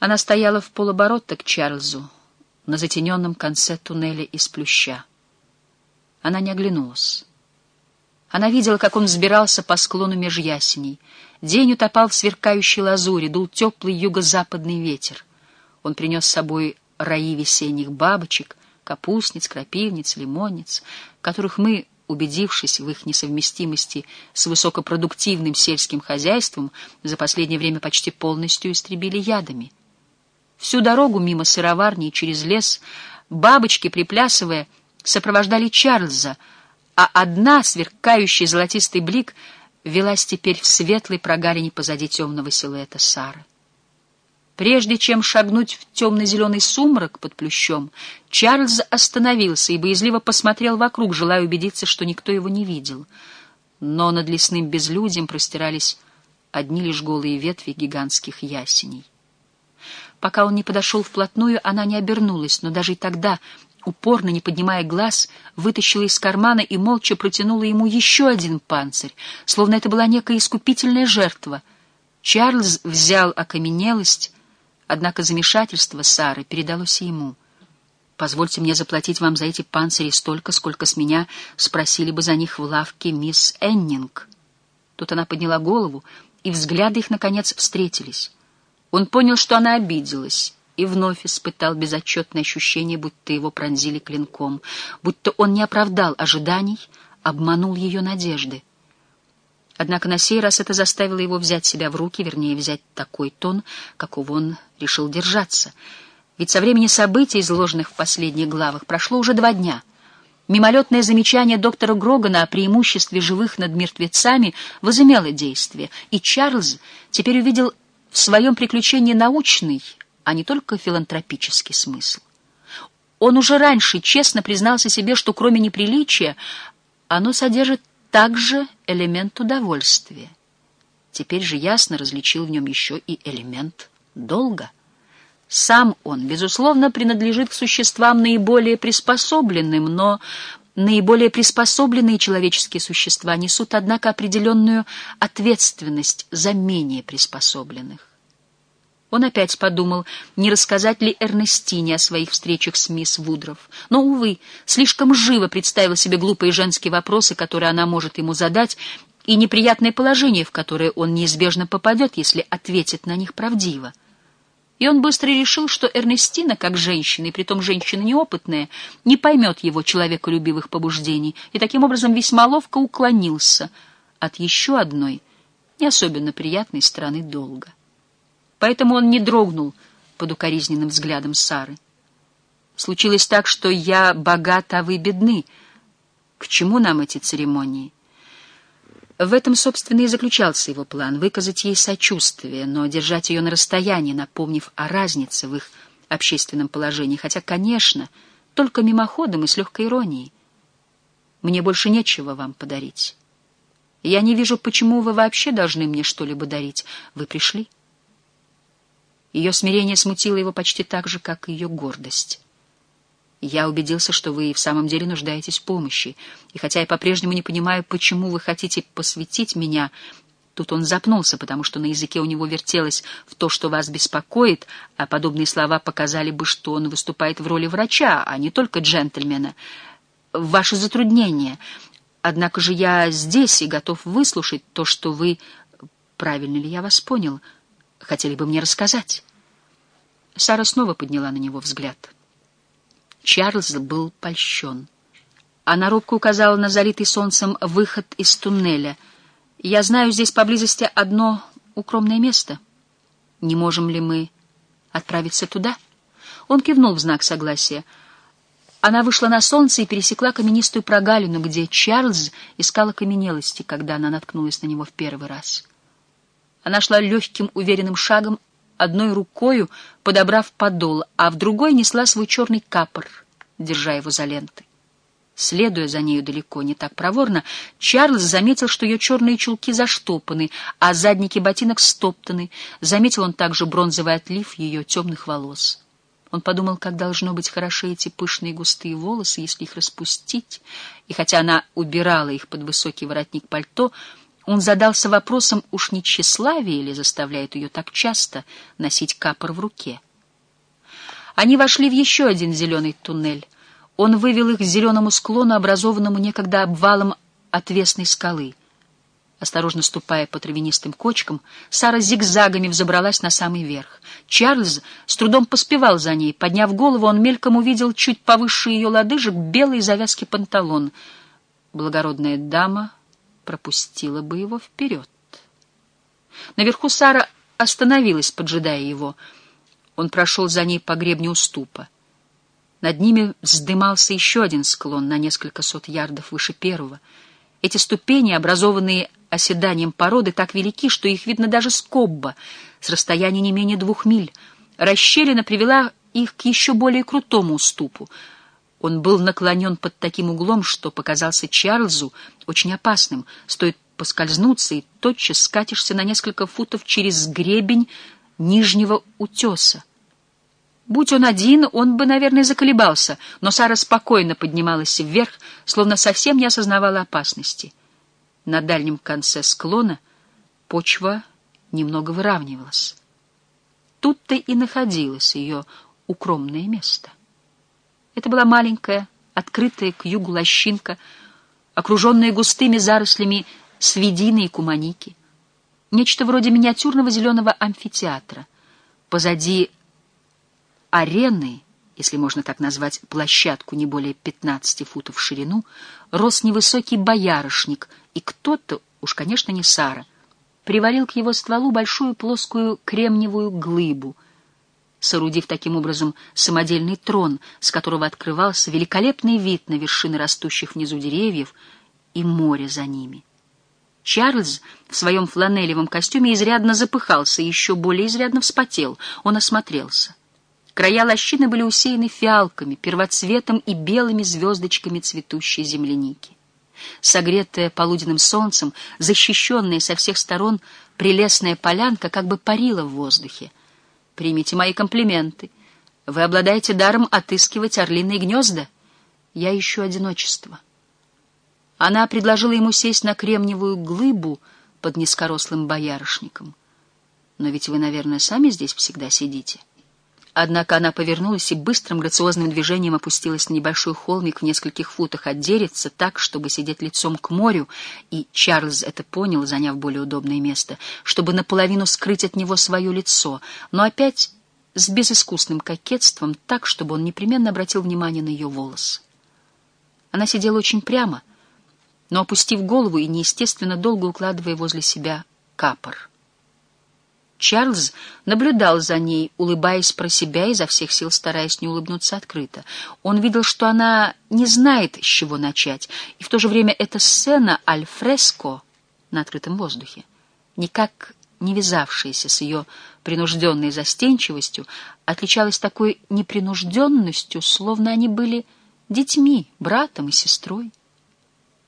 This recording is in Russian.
Она стояла в полоборота к Чарльзу на затененном конце туннеля из плюща. Она не оглянулась. Она видела, как он взбирался по склону меж ясеней. День утопал в сверкающей лазури, дул теплый юго-западный ветер. Он принес с собой раи весенних бабочек, капустниц, крапивниц, лимонниц, которых мы, убедившись в их несовместимости с высокопродуктивным сельским хозяйством, за последнее время почти полностью истребили ядами. Всю дорогу мимо сыроварни и через лес бабочки, приплясывая, сопровождали Чарльза, а одна, сверкающий золотистый блик, велась теперь в светлой прогалине позади темного силуэта Сары. Прежде чем шагнуть в темно-зеленый сумрак под плющом, Чарльз остановился и боязливо посмотрел вокруг, желая убедиться, что никто его не видел. Но над лесным безлюдьем простирались одни лишь голые ветви гигантских ясеней. Пока он не подошел вплотную, она не обернулась, но даже и тогда, упорно не поднимая глаз, вытащила из кармана и молча протянула ему еще один панцирь, словно это была некая искупительная жертва. Чарльз взял окаменелость, Однако замешательство Сары передалось ему. «Позвольте мне заплатить вам за эти панцири столько, сколько с меня спросили бы за них в лавке мисс Эннинг». Тут она подняла голову, и взгляды их, наконец, встретились. Он понял, что она обиделась, и вновь испытал безотчетное ощущение, будто его пронзили клинком, будто он не оправдал ожиданий, обманул ее надежды. Однако на сей раз это заставило его взять себя в руки, вернее, взять такой тон, какого он решил держаться. Ведь со времени событий, изложенных в последних главах, прошло уже два дня. Мимолетное замечание доктора Грогана о преимуществе живых над мертвецами возымело действие, и Чарльз теперь увидел в своем приключении научный, а не только филантропический смысл. Он уже раньше честно признался себе, что кроме неприличия оно содержит также элемент удовольствия. Теперь же ясно различил в нем еще и элемент долга. Сам он, безусловно, принадлежит к существам наиболее приспособленным, но наиболее приспособленные человеческие существа несут, однако, определенную ответственность за менее приспособленных. Он опять подумал, не рассказать ли Эрнестине о своих встречах с мисс Вудров. Но, увы, слишком живо представил себе глупые женские вопросы, которые она может ему задать, и неприятное положение, в которое он неизбежно попадет, если ответит на них правдиво. И он быстро решил, что Эрнестина, как женщина, и притом женщина неопытная, не поймет его человеколюбивых побуждений, и таким образом весьма ловко уклонился от еще одной, не особенно приятной стороны долга. Поэтому он не дрогнул под укоризненным взглядом Сары. Случилось так, что я богат, а вы бедны. К чему нам эти церемонии? В этом, собственно, и заключался его план — выказать ей сочувствие, но держать ее на расстоянии, напомнив о разнице в их общественном положении, хотя, конечно, только мимоходом и с легкой иронией. Мне больше нечего вам подарить. Я не вижу, почему вы вообще должны мне что-либо дарить. Вы пришли. Ее смирение смутило его почти так же, как и ее гордость. Я убедился, что вы и в самом деле нуждаетесь в помощи, и хотя я по-прежнему не понимаю, почему вы хотите посвятить меня, тут он запнулся, потому что на языке у него вертелось в то, что вас беспокоит, а подобные слова показали бы, что он выступает в роли врача, а не только джентльмена. Ваши затруднения. Однако же я здесь и готов выслушать то, что вы... Правильно ли я вас понял?» Хотели бы мне рассказать?» Сара снова подняла на него взгляд. Чарльз был польщен. Она робко указала на залитый солнцем выход из туннеля. «Я знаю здесь поблизости одно укромное место. Не можем ли мы отправиться туда?» Он кивнул в знак согласия. Она вышла на солнце и пересекла каменистую прогалину, где Чарльз искал окаменелости, когда она наткнулась на него в первый раз. Она шла легким, уверенным шагом, одной рукою подобрав подол, а в другой несла свой черный капор, держа его за ленты. Следуя за нею далеко не так проворно, Чарльз заметил, что ее черные чулки заштопаны, а задники ботинок стоптаны. Заметил он также бронзовый отлив ее темных волос. Он подумал, как должно быть хороши эти пышные густые волосы, если их распустить, и хотя она убирала их под высокий воротник пальто, Он задался вопросом, уж не тщеславие ли заставляет ее так часто носить капор в руке. Они вошли в еще один зеленый туннель. Он вывел их к зеленому склону, образованному некогда обвалом отвесной скалы. Осторожно ступая по травянистым кочкам, Сара зигзагами взобралась на самый верх. Чарльз с трудом поспевал за ней. Подняв голову, он мельком увидел чуть повыше ее лодыжек белые завязки панталон. Благородная дама пропустила бы его вперед. Наверху Сара остановилась, поджидая его. Он прошел за ней по гребню уступа. Над ними вздымался еще один склон на несколько сот ярдов выше первого. Эти ступени, образованные оседанием породы, так велики, что их видно даже с Кобба, с расстояния не менее двух миль. Расщелина привела их к еще более крутому уступу — он был наклонен под таким углом, что показался Чарльзу очень опасным. Стоит поскользнуться, и тотчас скатишься на несколько футов через гребень нижнего утеса. Будь он один, он бы, наверное, заколебался, но Сара спокойно поднималась вверх, словно совсем не осознавала опасности. На дальнем конце склона почва немного выравнивалась. Тут-то и находилось ее укромное место. Это была маленькая, открытая к югу лощинка, окруженная густыми зарослями свидины и куманики. Нечто вроде миниатюрного зеленого амфитеатра. Позади арены, если можно так назвать площадку не более 15 футов в ширину, рос невысокий боярышник, и кто-то, уж, конечно, не Сара, приварил к его стволу большую плоскую кремниевую глыбу — соорудив таким образом самодельный трон, с которого открывался великолепный вид на вершины растущих внизу деревьев и море за ними. Чарльз в своем фланелевом костюме изрядно запыхался и еще более изрядно вспотел. Он осмотрелся. Края лощины были усеяны фиалками, первоцветом и белыми звездочками цветущей земляники. Согретая полуденным солнцем, защищенная со всех сторон, прелестная полянка как бы парила в воздухе — Примите мои комплименты. Вы обладаете даром отыскивать орлиные гнезда. Я ищу одиночество. Она предложила ему сесть на кремниевую глыбу под низкорослым боярышником. Но ведь вы, наверное, сами здесь всегда сидите. Однако она повернулась и быстрым грациозным движением опустилась на небольшой холмик в нескольких футах от деревца так, чтобы сидеть лицом к морю, и Чарльз это понял, заняв более удобное место, чтобы наполовину скрыть от него свое лицо, но опять с безыскусным кокетством так, чтобы он непременно обратил внимание на ее волосы. Она сидела очень прямо, но опустив голову и неестественно долго укладывая возле себя капор. Чарльз наблюдал за ней, улыбаясь про себя, изо всех сил стараясь не улыбнуться открыто. Он видел, что она не знает, с чего начать, и в то же время эта сцена альфреско на открытом воздухе, никак не вязавшаяся с ее принужденной застенчивостью, отличалась такой непринужденностью, словно они были детьми, братом и сестрой.